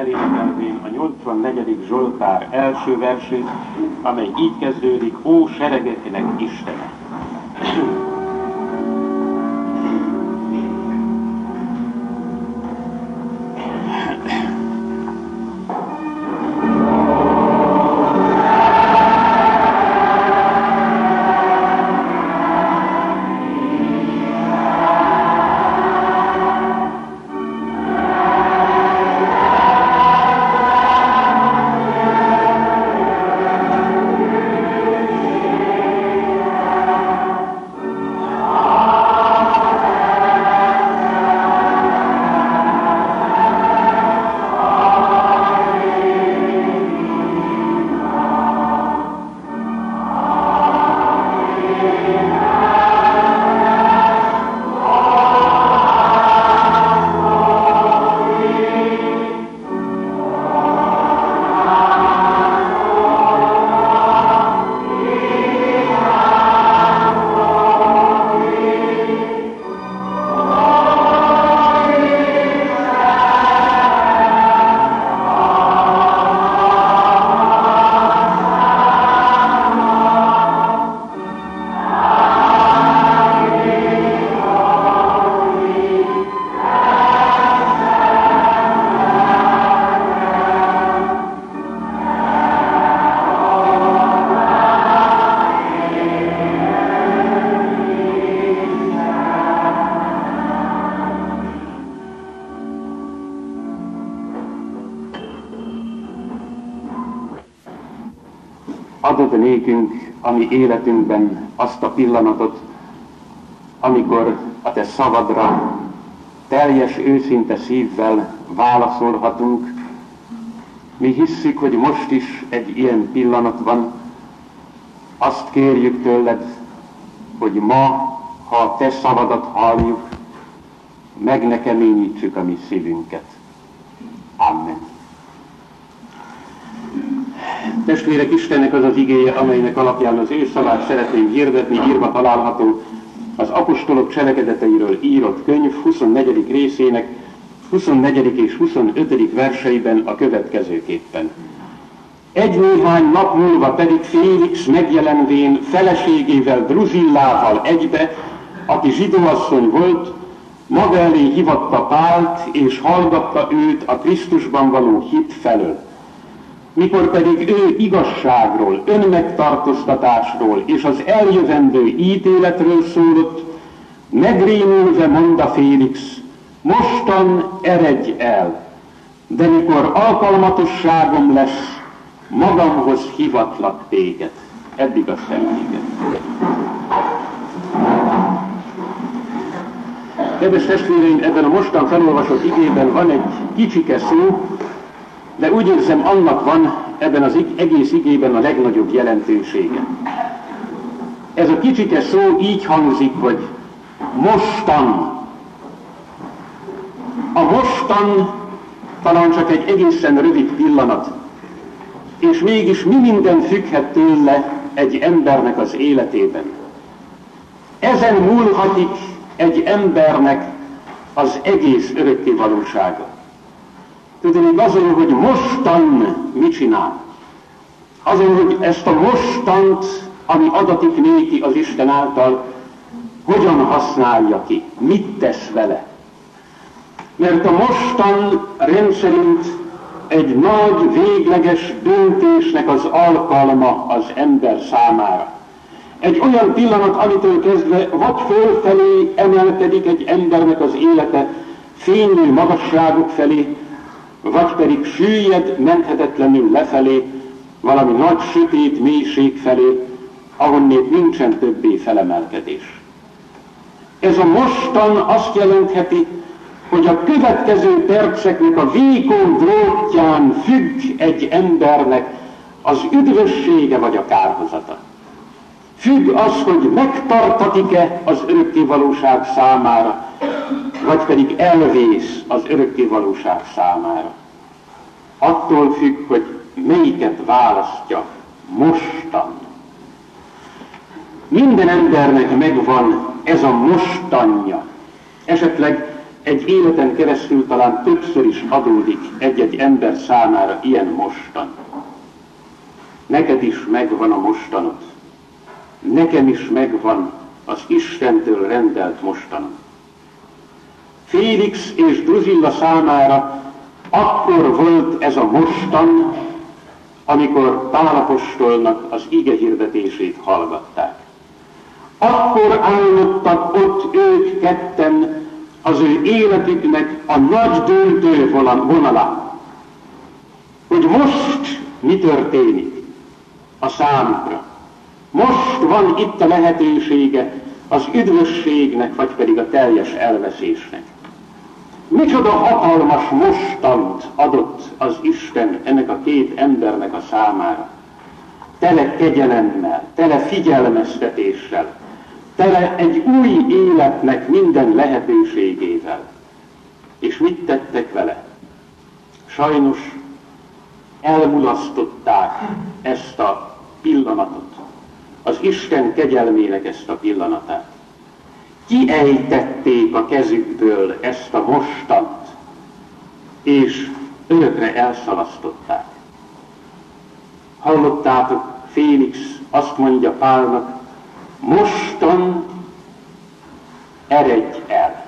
elénekelvén a 84. Zsoltár első versét, amely így kezdődik, Ó seregeknek Istene! Nékünk a mi életünkben azt a pillanatot, amikor a te szavadra teljes, őszinte szívvel válaszolhatunk. Mi hisszük, hogy most is egy ilyen pillanat van. Azt kérjük tőled, hogy ma, ha a te szavadat halljuk, meg ne keményítsük a mi szívünket. Amen. Testvérek, Istennek az az igéje, amelynek alapján az ő szavát szeretném hirdetni, írva található az apostolok cselekedeteiről írott könyv 24. részének 24. és 25. verseiben a következőképpen. Egy néhány nap múlva pedig Félix megjelenvén feleségével Druzillával egybe, aki zsidóasszony volt, maga elé hivatta Pált, és hallgatta őt a Krisztusban való hit felől mikor pedig ő igazságról, önmegtartóztatásról és az eljövendő ítéletről szólott, megrémülve mondta Félix, mostan eredj el, de mikor alkalmatosságom lesz, magamhoz hivatlak téged. Eddig a szemléget. Kedves testvéreim, ebben a mostan felolvasott igében van egy kicsike szó, de úgy érzem, annak van ebben az egész igében a legnagyobb jelentősége. Ez a kicsike szó így hangzik, hogy mostan. A mostan talán csak egy egészen rövid pillanat, és mégis mi minden függhet tőle egy embernek az életében. Ezen múlhatik egy embernek az egész örökké valósága. Tudni azon, hogy mostan mit csinál. Azon, hogy ezt a mostant, ami adatik néki az Isten által, hogyan használja ki, mit tesz vele. Mert a mostan rendszerint egy nagy, végleges döntésnek az alkalma az ember számára. Egy olyan pillanat, amitől kezdve vagy fölfelé emelkedik egy embernek az élete fénylő magasságok felé, vagy pedig süllyed menthetetlenül lefelé, valami nagy sötét mélység felé, ahonnét nincsen többé felemelkedés. Ez a mostan azt jelentheti, hogy a következő perceknek a vékony drótján függ egy embernek az üdvössége vagy a kárhozata. Függ az, hogy megtartatik-e az örökkévalóság számára, vagy pedig elvész az örökkévalóság számára. Attól függ, hogy melyiket választja mostan. Minden embernek megvan ez a mostanja. Esetleg egy életen keresztül talán többször is adódik egy-egy ember számára ilyen mostan. Neked is megvan a mostanod. Nekem is megvan az Istentől rendelt mostanom. Félix és Druzilla számára akkor volt ez a mostan, amikor Pálapostolnak az ige hirdetését hallgatták. Akkor állottak ott ők ketten az ő életüknek a nagy döntő vonalán, hogy most mi történik a számukra. Most van itt a lehetősége az üdvösségnek, vagy pedig a teljes elveszésnek. Micsoda hatalmas mostant adott az Isten ennek a két embernek a számára. Tele kegyelemmel, tele figyelmeztetéssel, tele egy új életnek minden lehetőségével. És mit tettek vele? Sajnos elmulasztották ezt a pillanatot, az Isten kegyelmének ezt a pillanatát. Kiejtették a kezükből ezt a mostant, és örökre elszalasztották. Hallottátok, Félix azt mondja Pálnak, mostan eredj el.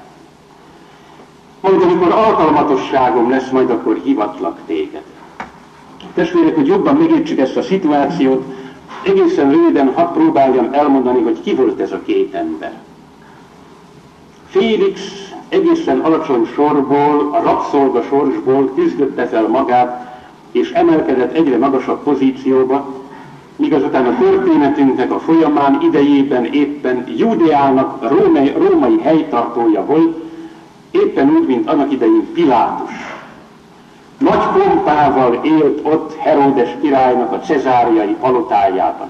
Majd amikor alkalmatosságom lesz, majd akkor hivatlak téged. Testvérek, hogy jobban megértsük ezt a szituációt, egészen röviden hadd próbáljam elmondani, hogy ki volt ez a két ember. Félix egészen alacsony sorból, a rabszolga sorsból küzdötte fel magát, és emelkedett egyre magasabb pozícióba, míg azután a történetünknek a folyamán idejében éppen Júdeának római, római helytartója volt, éppen úgy, mint annak idején Pilátus. Nagy pompával élt ott Herodes királynak a cezáriai palotájában.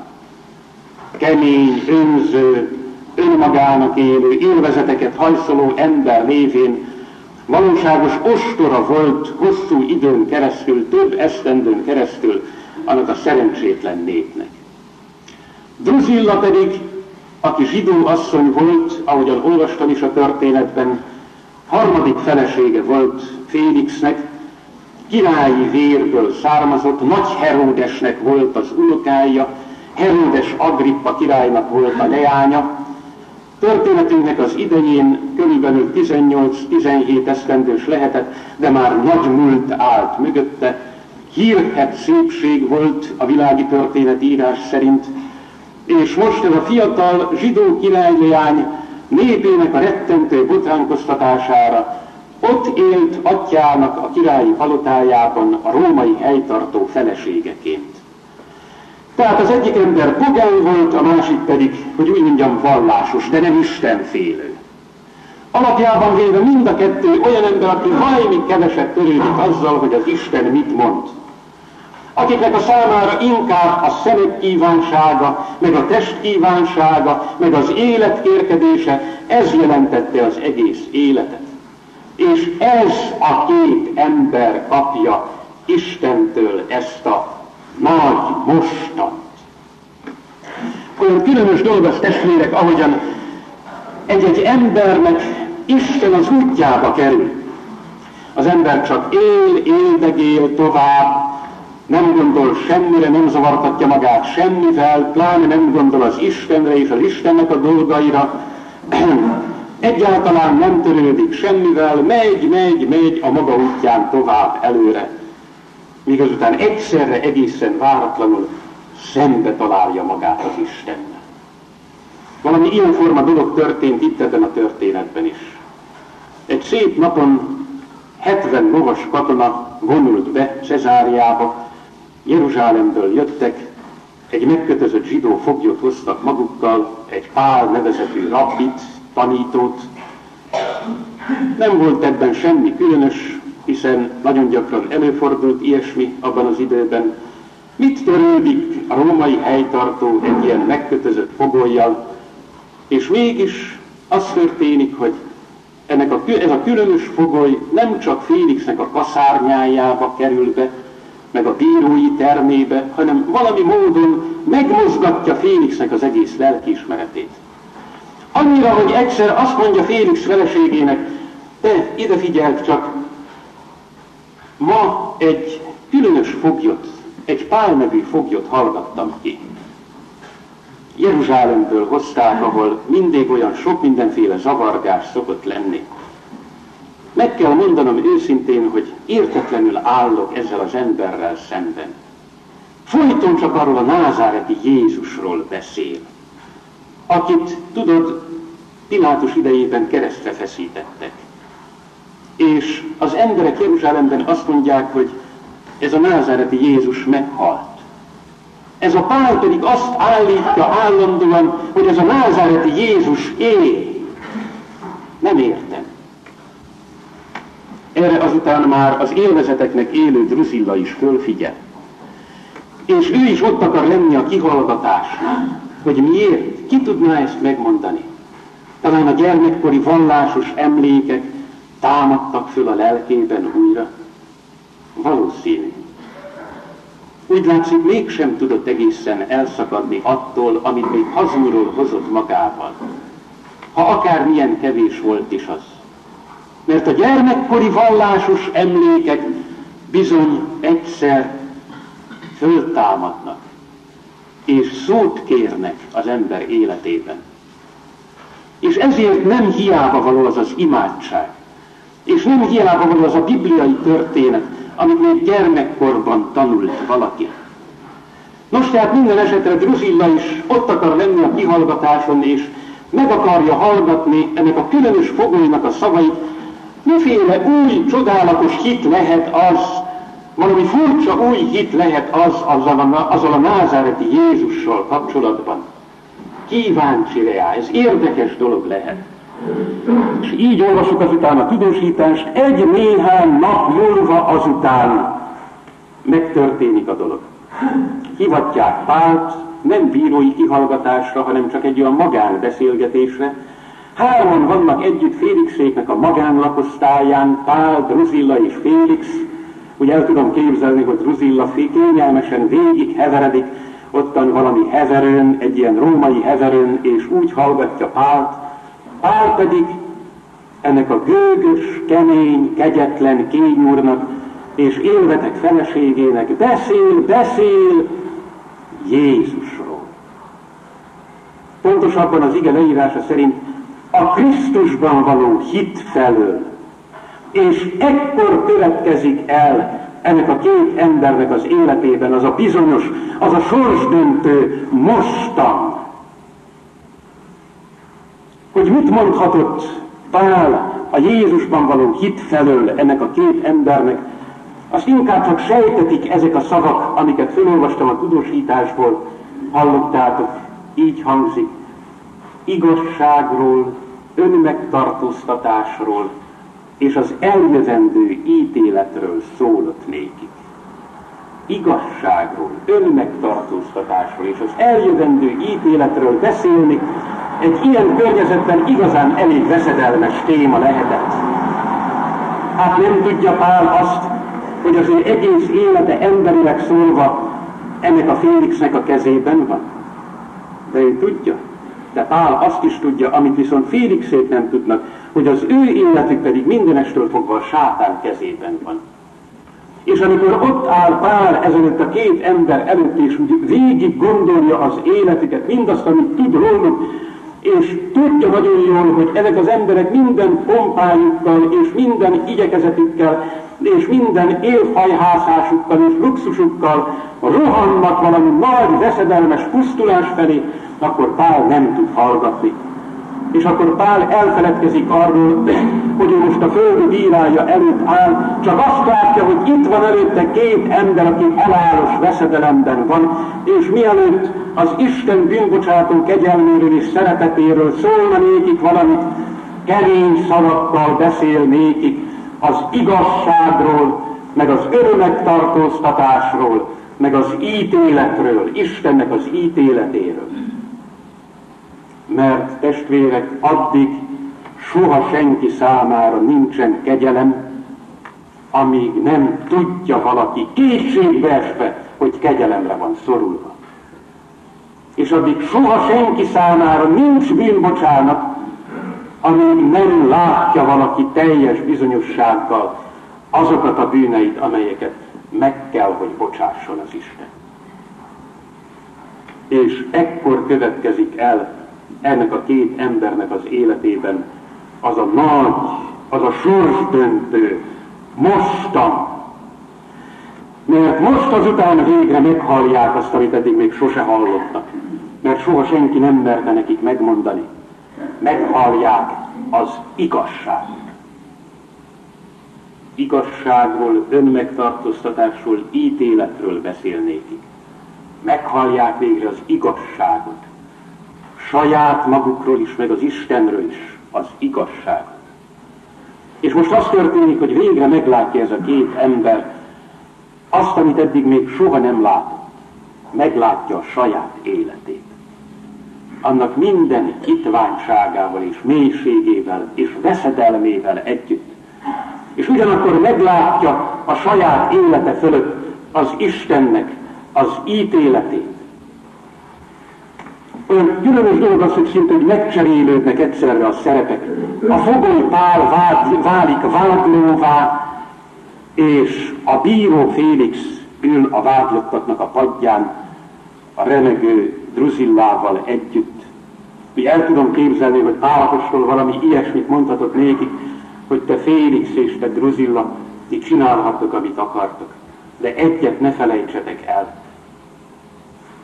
Kemény, önző, önmagának élő, élvezeteket hajszoló ember lévén valóságos ostora volt hosszú időn keresztül, több esztendőn keresztül annak a szerencsétlen népnek. Druzilla pedig, aki zsidó asszony volt, ahogyan olvastam is a történetben, harmadik felesége volt Félixnek, királyi vérből származott, nagy Heródesnek volt az unokája, Heródes Agrippa királynak volt a leánya. Történetünknek az idején körülbelül 18-17 esztendős lehetett, de már nagy múlt állt mögötte, hírhet szépség volt a világi történetírás szerint, és most ez a fiatal zsidó királyleány népének a rettentő botránkoztatására ott élt atyának a királyi palotájában a római helytartó feleségeként. Tehát az egyik ember pogány volt, a másik pedig, hogy úgy mondjam, vallásos, de nem istenfélő. Alapjában véve mind a kettő olyan ember, aki valami keveset törődik azzal, hogy az Isten mit mond akiknek a számára inkább a szemek kívánsága, meg a test kívánsága, meg az élet kérkedése, ez jelentette az egész életet. És ez a két ember kapja Istentől ezt a nagy mostant. Olyan különös dolog az testvérek, ahogyan egy-egy embernek Isten az útjába kerül. Az ember csak él, éldegél tovább, nem gondol semmire, nem zavartatja magát semmivel, pláne nem gondol az Istenre és az Istennek a dolgaira, egyáltalán nem törődik semmivel, megy, megy, megy a maga útján tovább előre, míg azután egyszerre egészen váratlanul szembe találja magát az Istennel. Valami ilyenforma dolog történt itt ebben a történetben is. Egy szép napon 70 lovas katona vonult be Cezáriába, Jeruzsálemből jöttek, egy megkötözött zsidó foglyot hoztak magukkal, egy Pál nevezetű rabbit, tanítót. Nem volt ebben semmi különös, hiszen nagyon gyakran előfordult ilyesmi abban az időben. Mit törődik a római helytartó egy ilyen megkötözött fogolyjal, és mégis az történik, hogy ennek a, ez a különös fogoly nem csak Félixnek a kaszárnyájába kerül be, meg a bírói termébe, hanem valami módon megmozgatja Félixnek az egész lelkiismeretét. Annyira, hogy egyszer azt mondja Félix feleségének, De ide figyelt csak, ma egy különös foglyot, egy Pál nevű foglyot hallgattam ki. Jeruzsálemből hozták, ahol mindig olyan sok mindenféle zavargás szokott lenni. Meg kell mondanom őszintén, hogy értetlenül állok ezzel az emberrel szemben. Folyton csak arról a názáreti Jézusról beszél, akit, tudod, Pilátus idejében keresztre feszítettek. És az emberek Jeruzsálemben azt mondják, hogy ez a názáreti Jézus meghalt. Ez a Pál pedig azt állítja állandóan, hogy ez a názáreti Jézus él. Nem értem. Erre azután már az élvezeteknek élő Drusilla is fölfigyel. És ő is ott akar lenni a kihallgatásnál. Hogy miért? Ki tudná ezt megmondani? Talán a gyermekkori vallásos emlékek támadtak föl a lelkében újra. Valószínű. Úgy látszik, mégsem tudott egészen elszakadni attól, amit még hazulról hozott magával. Ha akármilyen kevés volt is az. Mert a gyermekkori vallásos emlékek bizony egyszer föltámadnak, és szót kérnek az ember életében. És ezért nem hiába való az az imádság, és nem hiába való az a bibliai történet, amit még gyermekkorban tanult valaki. Nos, tehát minden esetre Drusilla is ott akar lenni a kihallgatáson, és meg akarja hallgatni ennek a különös fogolynak a szavait, miféle új, csodálatos hit lehet az, valami furcsa új hit lehet az azzal a, azzal a názáreti Jézussal kapcsolatban. Kíváncsi rá, ez érdekes dolog lehet. És így olvasok azután a tudósítást, egy néhány nap múlva azután megtörténik a dolog. Hivatják Pált, nem bírói kihallgatásra, hanem csak egy olyan magánbeszélgetésre. Hárman vannak együtt Félixéknek a magánlakosztályán, Pál, Druzilla és Félix. Ugye el tudom képzelni, hogy Druzilla kényelmesen végig heveredik, ottan valami heverőn, egy ilyen római heverőn, és úgy hallgatja Pált, Pál pedig ennek a gőgös, kemény, kegyetlen kényúrnak és élvetek feleségének beszél, beszél Jézusról. Pontosabban az ige leírása szerint a Krisztusban való hit felől. És ekkor következik el ennek a két embernek az életében az a bizonyos, az a sorsdöntő mostan, hogy mit mondhatott Pál a Jézusban való hit felől ennek a két embernek, azt inkább csak sejtetik ezek a szavak, amiket felolvastam a tudósításból, hallottátok, így hangzik, igazságról, önmegtartóztatásról és az eljövendő ítéletről szólott nékik. Igazságról, önmegtartóztatásról és az eljövendő ítéletről beszélni, egy ilyen környezetben igazán elég veszedelmes téma lehetett. Hát nem tudja Pál azt, hogy az ő egész élete emberileg szólva ennek a Félixnek a kezében van. De ő tudja. De Pál azt is tudja, amit viszont Félixét nem tudnak, hogy az ő életük pedig mindenestől fogva a sátán kezében van. És amikor ott áll Pál ezelőtt a két ember előtt, és végig gondolja az életüket, mindazt, amit tud róluk, és tudja nagyon jól, hogy ezek az emberek minden pompájukkal és minden igyekezetükkel és minden élfajhászásukkal és luxusukkal rohannak valami nagy veszedelmes pusztulás felé, akkor Pál nem tud hallgatni. És akkor Pál elfeledkezik arról, hogy ő most a földi bírája előtt áll, csak azt látja, hogy itt van előtte két ember, aki halálos veszedelemben van, és mielőtt az Isten bűnbocsátó kegyelméről és szeretetéről szólna nékik valamit, kemény szavakkal beszél nékik az igazságról, meg az örömek tartóztatásról, meg az ítéletről, Istennek az ítéletéről. Mert testvérek, addig soha senki számára nincsen kegyelem, amíg nem tudja valaki kétségbeesve, hogy kegyelemre van szorulva és addig soha senki számára nincs bűnbocsánat, ami nem látja valaki teljes bizonyossággal azokat a bűneit, amelyeket meg kell, hogy bocsásson az Isten. És ekkor következik el ennek a két embernek az életében az a nagy, az a sorsdöntő, mostan. Mert most azután végre meghallják azt, amit eddig még sose hallottak. Mert soha senki nem merte nekik megmondani. Meghallják az igazság. Igazságról, önmegtartóztatásról, ítéletről beszél nékik. Meghallják végre az igazságot. Saját magukról is, meg az Istenről is az igazságot. És most az történik, hogy végre meglátja ez a két ember azt, amit eddig még soha nem látott. Meglátja a saját életét. Annak minden hitványságával és mélységével és veszedelmével együtt. És ugyanakkor meglátja a saját élete fölött az Istennek az ítéletét. Olyan gyűlölös dolog az, hogy szinte hogy megcserélődnek egyszerre a szerepek. A fogoly Pál válik vádlóvá, és a bíró Félix ül a vádlottaknak a padján, a remegő Druzillával együtt. Mi el tudom képzelni, hogy Pálapostól valami ilyesmit mondhatott nékik, hogy te Félix és te Druzilla, ti csinálhattok, amit akartok. De egyet ne felejtsetek el.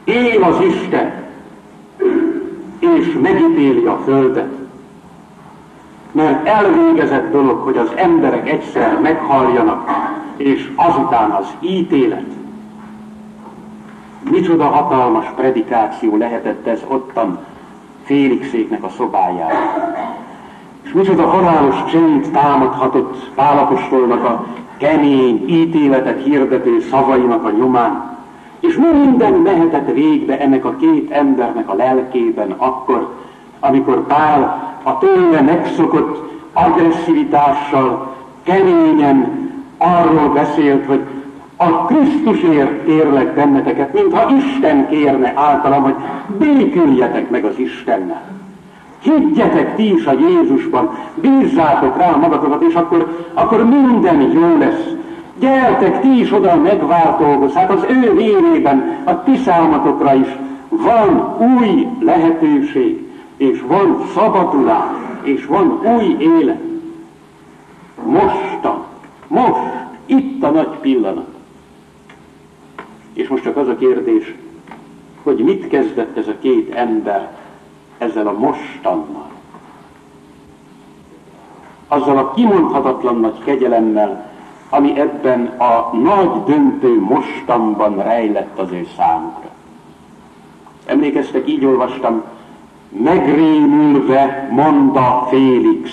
Él az Isten, és megítéli a földet. Mert elvégezett dolog, hogy az emberek egyszer meghalljanak, és azután az ítélet. Micsoda hatalmas predikáció lehetett ez ottan Félixéknek a szobájában. És micsoda halálos csend támadhatott Pálapostolnak a kemény ítéletet hirdető szavainak a nyomán. És mi minden mehetett végbe ennek a két embernek a lelkében akkor, amikor Pál a tőle megszokott agresszivitással keményen arról beszélt, hogy a Krisztusért kérlek benneteket, mintha Isten kérne általam, hogy béküljetek meg az Istennel. Higgyetek ti is a Jézusban, bízzátok rá magatokat, és akkor, akkor minden jó lesz. Gyertek ti is oda megváltóhoz, hát az ő vérében, a ti számatokra is van új lehetőség, és van szabadulás, és van új élet. Mostan, most, itt a nagy pillanat. És most csak az a kérdés, hogy mit kezdett ez a két ember ezzel a mostannal. Azzal a kimondhatatlan nagy kegyelemmel, ami ebben a nagy döntő mostanban rejlett az ő számukra. Emlékeztek, így olvastam, megrémülve mondta Félix.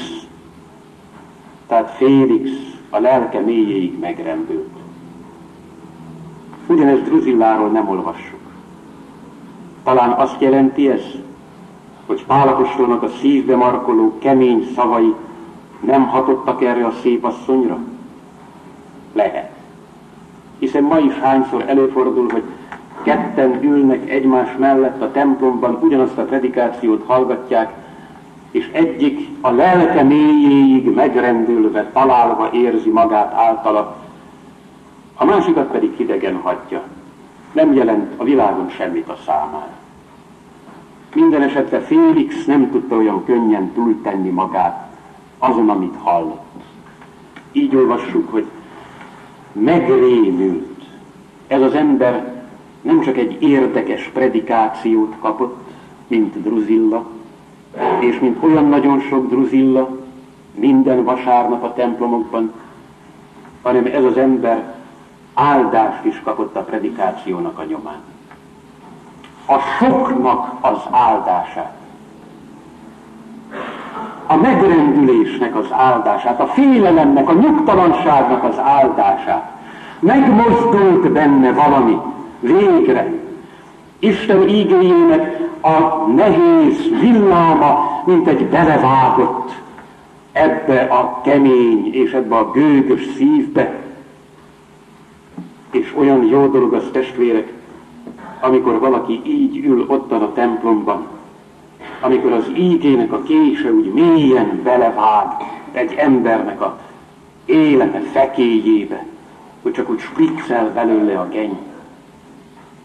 Tehát Félix a lelke mélyéig megrendült. Ugyanezt Druzilláról nem olvassuk. Talán azt jelenti ez, hogy Pálapostolnak a szívbe markoló kemény szavai nem hatottak erre a szép asszonyra? Lehet. Hiszen ma is hányszor előfordul, hogy ketten ülnek egymás mellett a templomban, ugyanazt a predikációt hallgatják, és egyik a lelke mélyéig megrendülve, találva érzi magát általa, a másikat pedig hidegen hagyja. Nem jelent a világon semmit a számára. Minden esetre Félix nem tudta olyan könnyen túltenni magát azon, amit hallott. Így olvassuk, hogy megrémült. Ez az ember nem csak egy érdekes predikációt kapott, mint Druzilla, és mint olyan nagyon sok Druzilla minden vasárnap a templomokban, hanem ez az ember áldást is kapott a predikációnak a nyomán. A soknak az áldását. A megrendülésnek az áldását, a félelemnek, a nyugtalanságnak az áldását. Megmozdult benne valami, végre. Isten ígéjének a nehéz villáma, mint egy belevágott ebbe a kemény és ebbe a gőgös szívbe, és olyan jó dolog az testvérek, amikor valaki így ül ottan a templomban, amikor az ígének a kése úgy mélyen belevág egy embernek a élete fekéjébe, hogy csak úgy spriccel belőle a geny,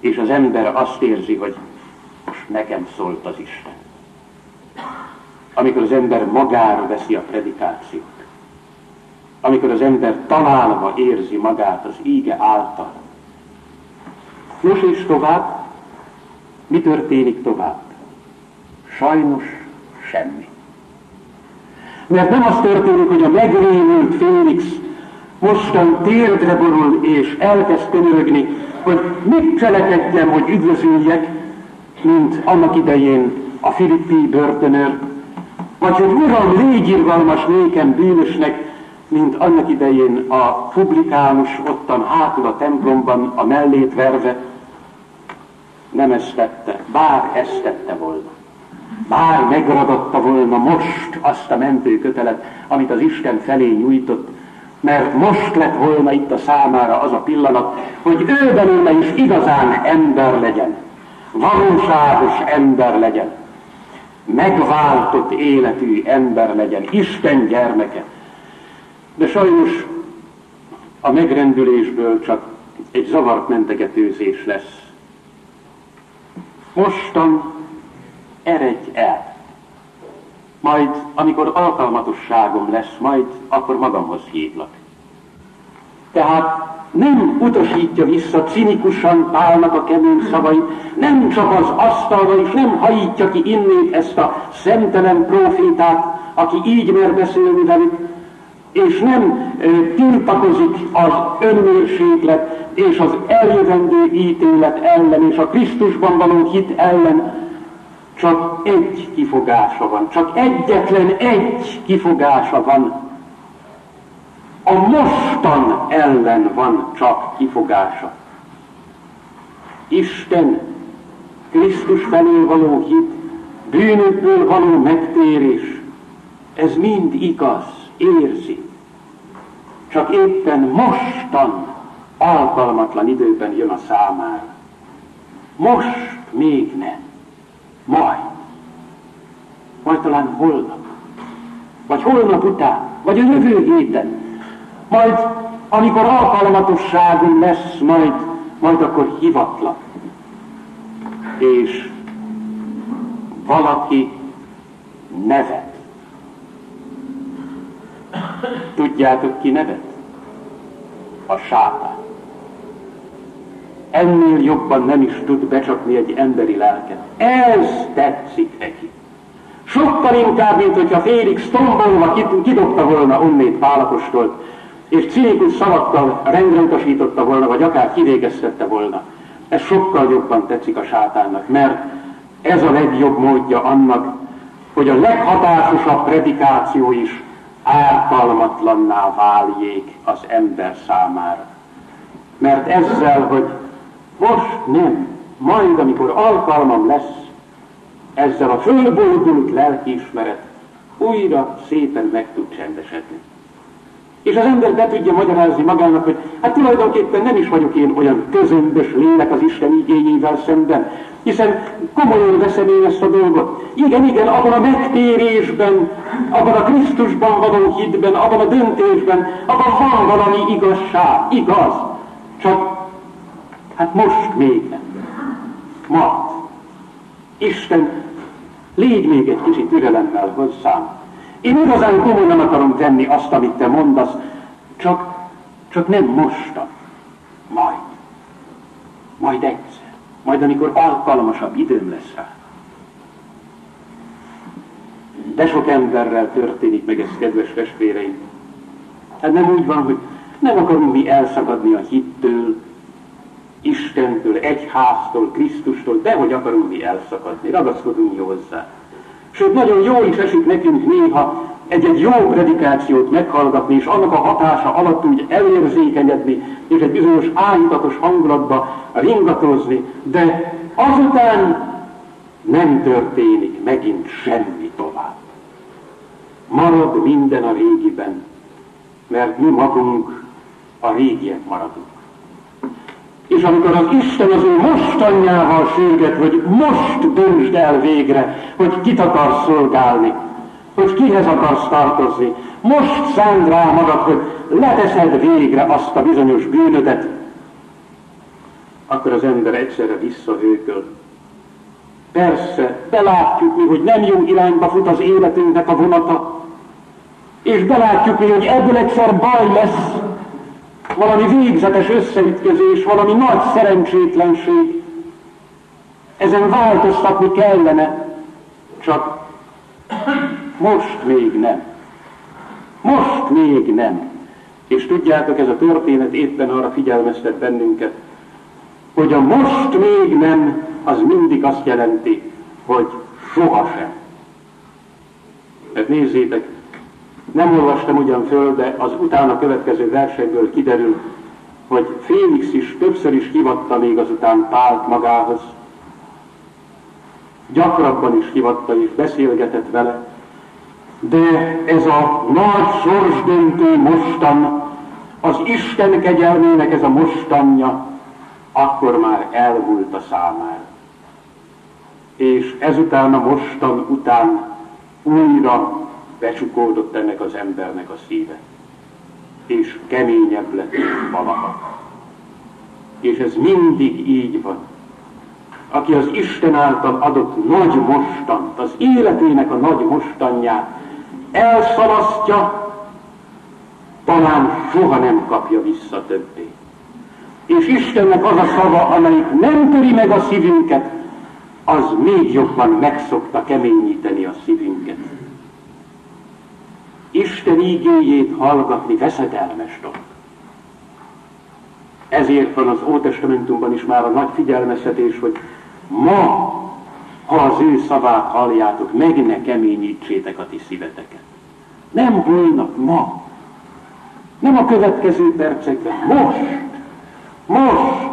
és az ember azt érzi, hogy most nekem szólt az Isten. Amikor az ember magára veszi a predikációt, amikor az ember találva érzi magát az íge által. Nos és tovább, mi történik tovább? Sajnos semmi. Mert nem az történik, hogy a megrémült Félix mostan térdre borul és elkezd könyörögni, hogy mit cselekedjem, hogy üdvözüljek, mint annak idején a filippi börtönőr, vagy hogy Uram, légy irgalmas nékem bűnösnek, mint annak idején a publikánus ottan hátul a templomban a mellét verve, nem ezt tette, bár ezt tette volna. Bár megradatta volna most azt a mentőkötelet, amit az Isten felé nyújtott, mert most lett volna itt a számára az a pillanat, hogy ő belőle is igazán ember legyen, valóságos ember legyen, megváltott életű ember legyen, Isten gyermeke. De sajnos a megrendülésből csak egy zavart mentegetőzés lesz. Mostan eredj el. Majd, amikor alkalmatosságom lesz, majd akkor magamhoz hívlak. Tehát nem utasítja vissza cinikusan Pálnak a kemény szavait, nem csak az asztalra, és nem hajítja ki innét ezt a szemtelen profétát, aki így mer beszélni velük, és nem tiltakozik az önmérséklet és az eljövendő ítélet ellen, és a Krisztusban való hit ellen, csak egy kifogása van, csak egyetlen egy kifogása van. A mostan ellen van csak kifogása. Isten, Krisztus felé való hit, bűnökből való megtérés, ez mind igaz, érzi. Csak éppen mostan, alkalmatlan időben jön a számára. Most még nem. Majd. Majd talán holnap. Vagy holnap után. Vagy a jövő héten. Majd, amikor alkalmatosságunk lesz, majd, majd akkor hivatlak. És valaki nevet. Tudjátok ki nevet? A sátán ennél jobban nem is tud becsapni egy emberi lelket. Ez tetszik neki. Sokkal inkább, mint hogyha Félix tombolva kidobta volna onnét Pálakostolt, és cinikus szavakkal rendre volna, vagy akár kivégeztette volna. Ez sokkal jobban tetszik a sátánnak, mert ez a legjobb módja annak, hogy a leghatásosabb predikáció is ártalmatlanná váljék az ember számára. Mert ezzel, hogy most nem, majd, amikor alkalmam lesz, ezzel a fölboldult lelkiismeret újra szépen meg tud csendesedni. És az ember be tudja magyarázni magának, hogy hát tulajdonképpen nem is vagyok én olyan közömbös lélek az Isten igényével szemben, hiszen komolyan veszem én ezt a dolgot. Igen, igen, abban a megtérésben, abban a Krisztusban való hitben, abban a döntésben, abban van valami igazság, igaz. Csak Hát most még nem. Ma. Isten, légy még egy kicsit türelemmel hozzám. Én igazán komolyan akarom tenni azt, amit te mondasz, csak, csak nem mostan. Majd. Majd egyszer. Majd amikor alkalmasabb időm lesz rá. De sok emberrel történik meg ez, kedves testvéreim. Hát nem úgy van, hogy nem akarunk mi elszakadni a hittől, Istentől, egyháztól, Krisztustól, de hogy akarunk mi elszakadni, ragaszkodunk hozzá. Sőt, nagyon jól is esik nekünk néha egy-egy jó predikációt meghallgatni, és annak a hatása alatt úgy elérzékenyedni, és egy bizonyos állítatos hangulatba ringatozni, de azután nem történik megint semmi tovább. Marad minden a régiben, mert mi magunk a régiek maradunk. És amikor az Isten az ő mostanjával sürget, hogy most döntsd el végre, hogy kit akarsz szolgálni, hogy kihez akarsz tartozni, most szánd rá magad, hogy leteszed végre azt a bizonyos bűnödet, akkor az ember egyszerre visszahőköl. Persze, belátjuk mi, hogy nem jó irányba fut az életünknek a vonata, és belátjuk mi, hogy ebből egyszer baj lesz, valami végzetes összeütközés, valami nagy szerencsétlenség. Ezen változtatni kellene, csak most még nem. Most még nem. És tudjátok, ez a történet éppen arra figyelmeztet bennünket, hogy a most még nem, az mindig azt jelenti, hogy sohasem. Mert nézzétek, nem olvastam ugyan föl, de az utána következő versekből kiderül, hogy Félix is többször is hivatta még azután Pált magához. Gyakrabban is hivatta és beszélgetett vele, de ez a nagy sorsdöntő mostan, az Isten kegyelmének ez a mostanja, akkor már elmúlt a számára. És ezután a mostan után újra becsukódott ennek az embernek a szíve, és keményebb lett valaha. És ez mindig így van. Aki az Isten által adott nagy mostant, az életének a nagy mostanját elszalasztja, talán soha nem kapja vissza többé. És Istennek az a szava, amelyik nem töri meg a szívünket, az még jobban megszokta keményíteni a szívünket. Isten ígéjét hallgatni veszedelmes dolog. Ezért van az Ótestamentumban is már a nagy figyelmeztetés, hogy ma, ha az ő szavát halljátok, meg ne keményítsétek a ti szíveteket. Nem holnap, ma. Nem a következő percekben, most. Most.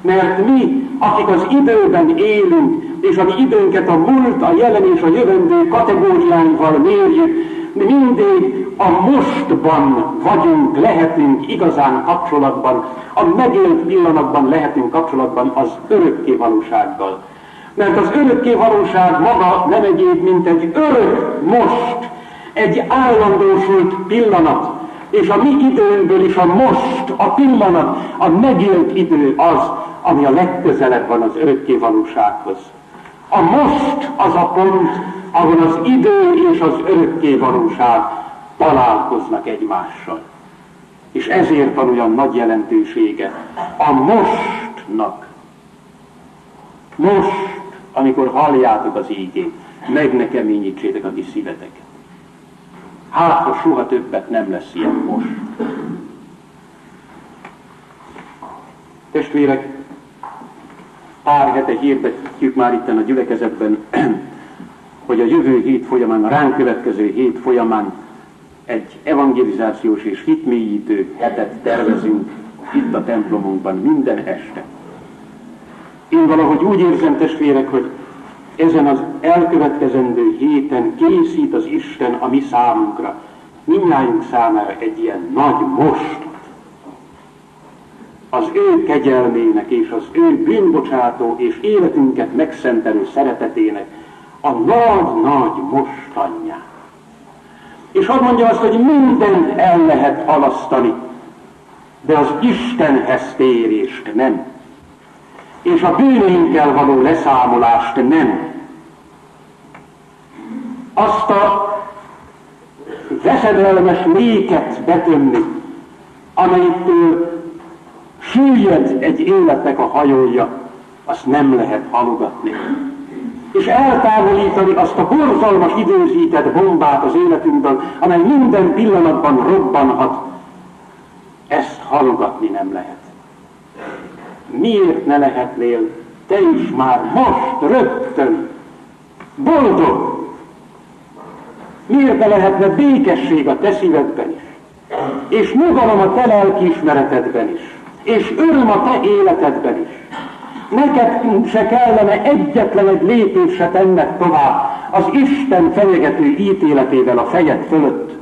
Mert mi, akik az időben élünk, és a mi időnket a múlt, a jelen és a jövendő kategóriáival mérjük, mindig a mostban vagyunk, lehetünk igazán kapcsolatban, a megélt pillanatban lehetünk kapcsolatban az örökké valósággal. Mert az örökké valóság maga nem egyéb, mint egy örök most, egy állandósult pillanat, és a mi időnkből is a most, a pillanat, a megélt idő az, ami a legközelebb van az örökké valósághoz. A most az a pont, ahol az idő és az örökké valóság találkoznak egymással. És ezért van olyan nagy jelentősége a mostnak. Most, amikor halljátok az ígét, meg ne keményítsétek a ti szíveteket. Hát, ha soha többet nem lesz ilyen most. Testvérek, pár hete hirdetjük már itt a gyülekezetben, hogy a jövő hét folyamán, a ránk következő hét folyamán egy evangelizációs és hitmélyítő hetet tervezünk itt a templomunkban minden este. Én valahogy úgy érzem, testvérek, hogy ezen az elkövetkezendő héten készít az Isten a mi számunkra, mindjárt számára egy ilyen nagy most az ő kegyelmének és az ő bűnbocsátó és életünket megszentelő szeretetének a nagy-nagy mostanját. És hadd mondja azt, hogy mindent el lehet halasztani, de az Istenhez térést nem. És a bűneinkkel való leszámolást nem. Azt a veszedelmes léket betömni, amelyiktől süllyed egy életnek a hajója, azt nem lehet halogatni. És eltávolítani azt a borzalmas időzített bombát az életünkből, amely minden pillanatban robbanhat, ezt halogatni nem lehet. Miért ne lehetnél te is már most, rögtön, boldog? Miért ne lehetne békesség a te szívedben is? És nyugalom a te lelkiismeretedben is? És öröm a te életedben is. Neked se kellene egyetlen egy lépést se tenned tovább az Isten fenyegető ítéletével a fejed fölött.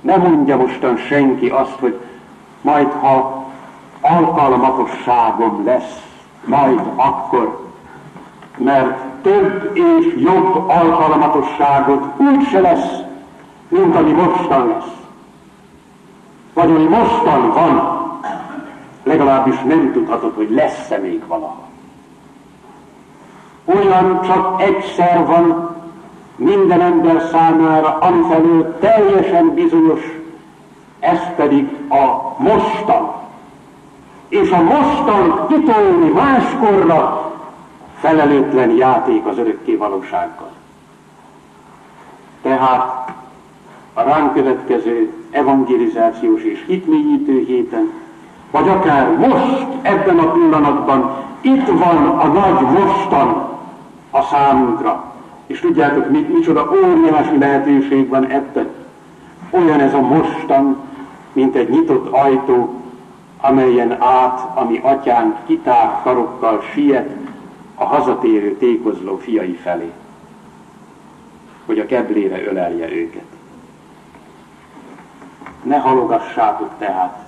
Nem mondja mostan senki azt, hogy majd ha alkalmatosságom lesz majd akkor, mert több és jobb alkalmatosságot úgy se lesz, mint ami mostan lesz. Vagy ami mostan van, legalábbis nem tudhatod, hogy lesz-e még valaha. Olyan csak egyszer van minden ember számára, amifelől teljesen bizonyos, ez pedig a mostan. És a mostan kitolni máskorra felelőtlen játék az örökké valósággal. Tehát a ránk következő evangelizációs és hitményítő héten, vagy akár most, ebben a pillanatban, itt van a nagy mostan a számunkra. És tudjátok, mit, micsoda óriási lehetőség van ebben. Olyan ez a mostan, mint egy nyitott ajtó, amelyen át, ami atyánk kitárt karokkal siet a hazatérő tékozló fiai felé, hogy a keblére ölelje őket. Ne halogassátok tehát,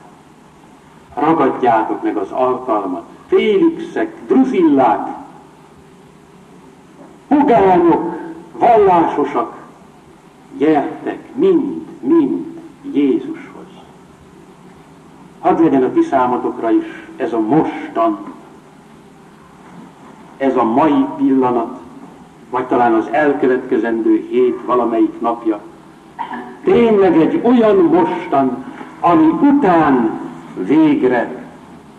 ragadjátok meg az alkalmat, félixek, druzillák, pogányok, vallásosak, gyertek mind, mind Jézushoz. Hadd legyen a ti számotokra is ez a mostan, ez a mai pillanat, vagy talán az elkövetkezendő hét valamelyik napja, tényleg egy olyan mostan, ami után végre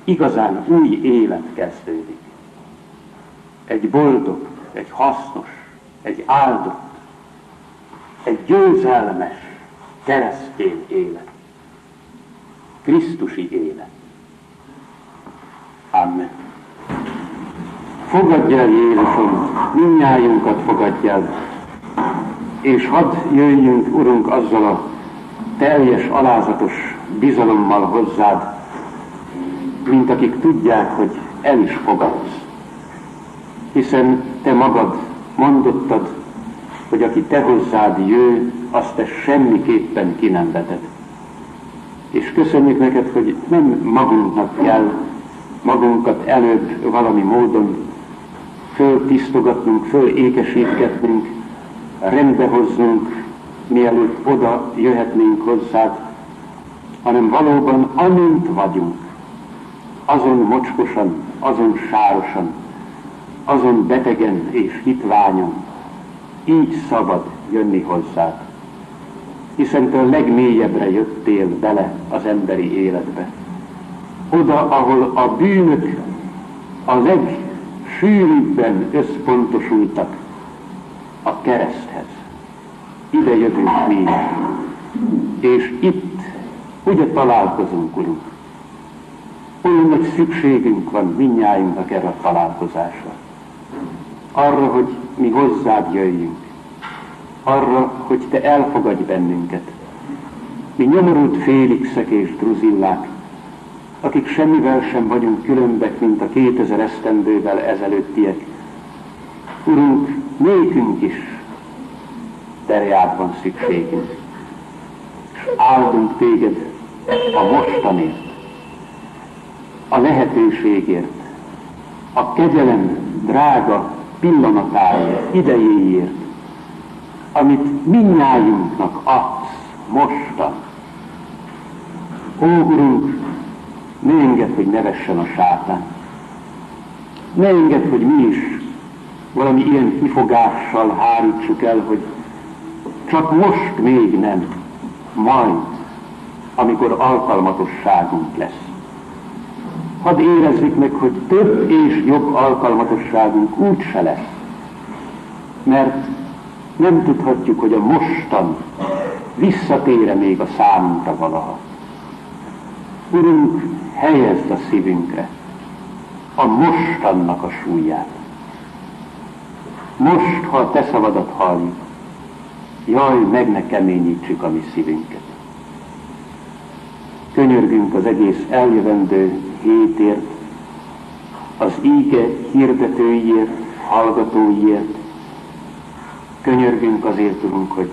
igazán új élet kezdődik. Egy boldog, egy hasznos, egy áldott, egy győzelmes keresztény élet. Krisztusi élet. Amen. Fogadj el Jézusom, minnyájunkat fogadj el, és hadd jöjjünk, Urunk, azzal a teljes, alázatos bizalommal hozzád, mint akik tudják, hogy el is fogadsz. Hiszen te magad mondottad, hogy aki te hozzád jő, azt te semmiképpen ki nem veted. És köszönjük neked, hogy nem magunknak kell magunkat előbb valami módon föltisztogatnunk, fölékesítgetnünk, rendbehoznunk, mielőtt oda jöhetnénk hozzád, hanem valóban amint vagyunk, azon mocskosan, azon sárosan, azon betegen és hitványon, így szabad jönni hozzád. Hiszen te a legmélyebbre jöttél bele az emberi életbe. Oda, ahol a bűnök a legsűrűbben összpontosultak a kereszthez. Ide jövünk mi, és itt ugye találkozunk, Urunk. Olyan nagy szükségünk van minnyájunknak erre a találkozásra. Arra, hogy mi hozzád jöjjünk. Arra, hogy te elfogadj bennünket. Mi nyomorult félixek és druzillák, akik semmivel sem vagyunk különbek, mint a 2000 esztendővel ezelőttiek. Urunk, nékünk is terjád van szükségünk. És áldunk téged a mostanért, a lehetőségért, a kegyelem drága pillanatáért, idejéért, amit minnyájunknak adsz mostan. Ó, Urunk, ne engedd, hogy nevessen a sátán. Ne engedd, hogy mi is valami ilyen kifogással hárítsuk el, hogy csak most még nem, majd, amikor alkalmatosságunk lesz. Hadd érezzük meg, hogy több és jobb alkalmatosságunk úgy se lesz, mert nem tudhatjuk, hogy a mostan visszatére még a számunkra valaha. Urunk, helyezd a szívünkre a mostannak a súlyát. Most, ha a te szavadat halljuk, jaj, meg ne keményítsük a mi szívünket. Könyörgünk az egész eljövendő hétért, az íge hirdetőiért, hallgatóiért. Könyörgünk azért, Urunk, hogy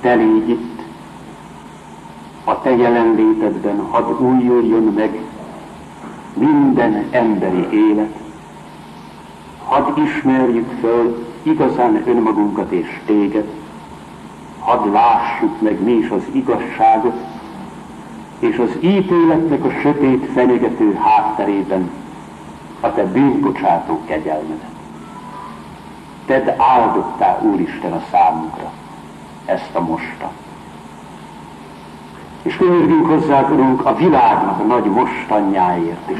Te légy itt, a Te jelenlétedben hadd újuljon meg minden emberi élet. Hadd ismerjük föl igazán önmagunkat és téged, hadd lássuk meg mi is az igazságot, és az ítéletnek a sötét fenyegető hátterében a te bűnbocsátó kegyelmedet. Tedd áldottá, Úristen, a számunkra ezt a mostat. És könyörgünk hozzá, Urunk, a világnak a nagy mostanjáért is.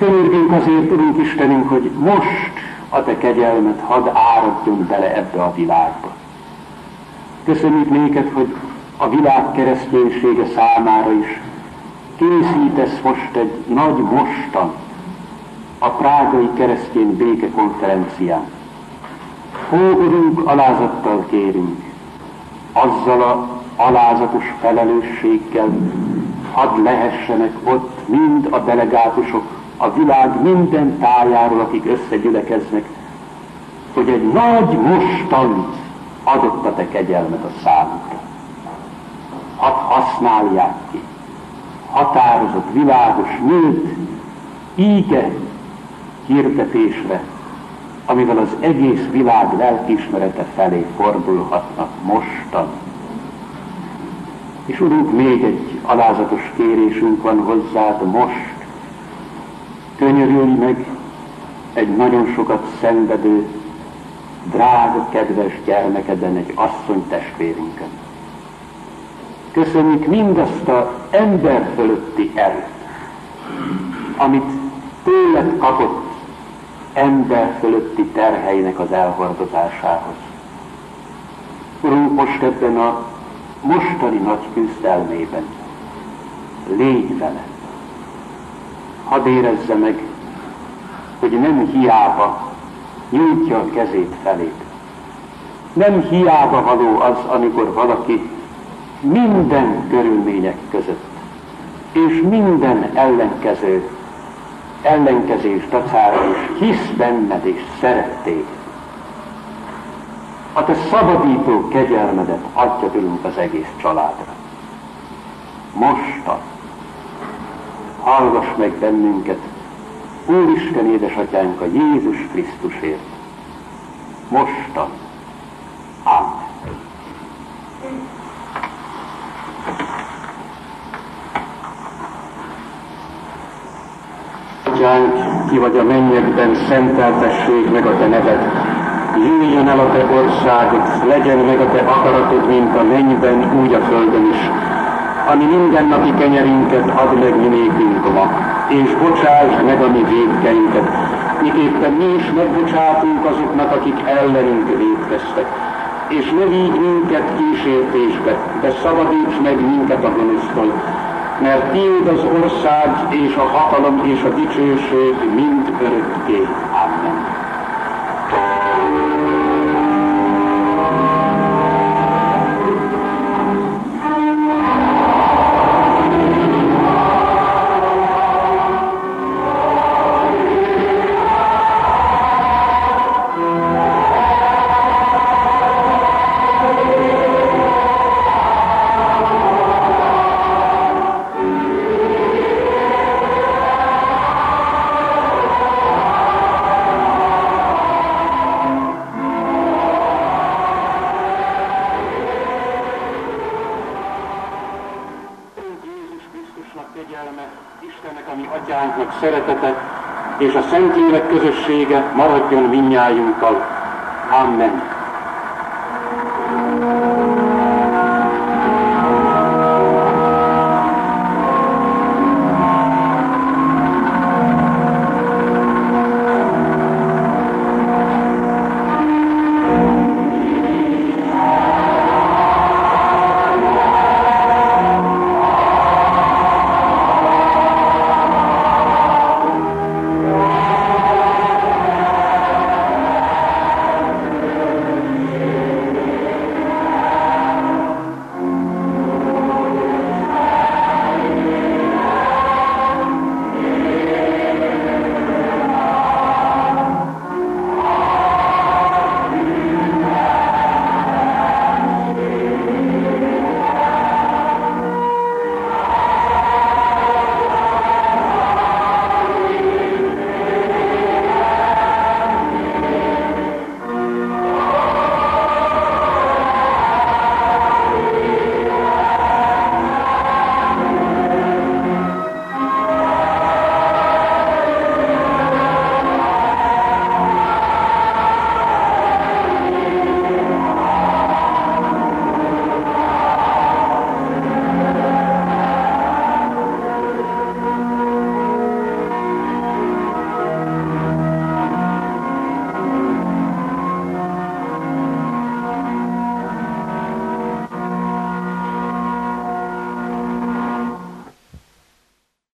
Könyörgünk azért, Urunk Istenünk, hogy most a Te kegyelmet hadd áradjon bele ebbe a világba. Köszönjük néked, hogy a világ kereszténysége számára is készítesz most egy nagy mostan a prágai keresztény békekonferencián. Ó, Urunk, alázattal kérünk, azzal a alázatos felelősséggel, hadd lehessenek ott mind a delegátusok a világ minden tájáról, akik összegyülekeznek, hogy egy nagy mostant adott a te kegyelmet a számukra. Hadd használják ki határozott, világos, nyílt, íge hirdetésre, amivel az egész világ lelkiismerete felé fordulhatnak mostan. És Urunk, még egy alázatos kérésünk van hozzád most. Könyörülj meg egy nagyon sokat szenvedő, drága, kedves gyermekeden, egy asszony testvérünkön. Köszönjük mindazt a ember fölötti erőt, amit tőled kapott ember fölötti terheinek az elhordozásához. Urunk, most ebben a mostani nagy küzdelmében légy vele. Hadd érezze meg, hogy nem hiába nyújtja a kezét felét. Nem hiába való az, amikor valaki minden körülmények között és minden ellenkező ellenkezés dacára is hisz benned és szerették. A te szabadító kegyelmedet adja tőlünk az egész családra. Mostan hallgass meg bennünket, Úristen édesatyánk a Jézus Krisztusért. Mostan. Amen. atyánk, ki vagy a mennyekben, szenteltessék meg a te neved. Jöjjön el a te országod, legyen meg a te akaratod, mint a mennyben, úgy a földön is. Ami mindennapi kenyerünket add meg mi nékünk ma, és bocsásd meg a mi védkeinket, miképpen mi is megbocsátunk azoknak, akik ellenünk védkeztek. És ne vigy minket kísértésbe, de szabadíts meg minket a gonosztól, mert tiéd az ország és a hatalom és a dicsőség mind örökké. Szentlélek közössége maradjon minnyájunkkal. Amen.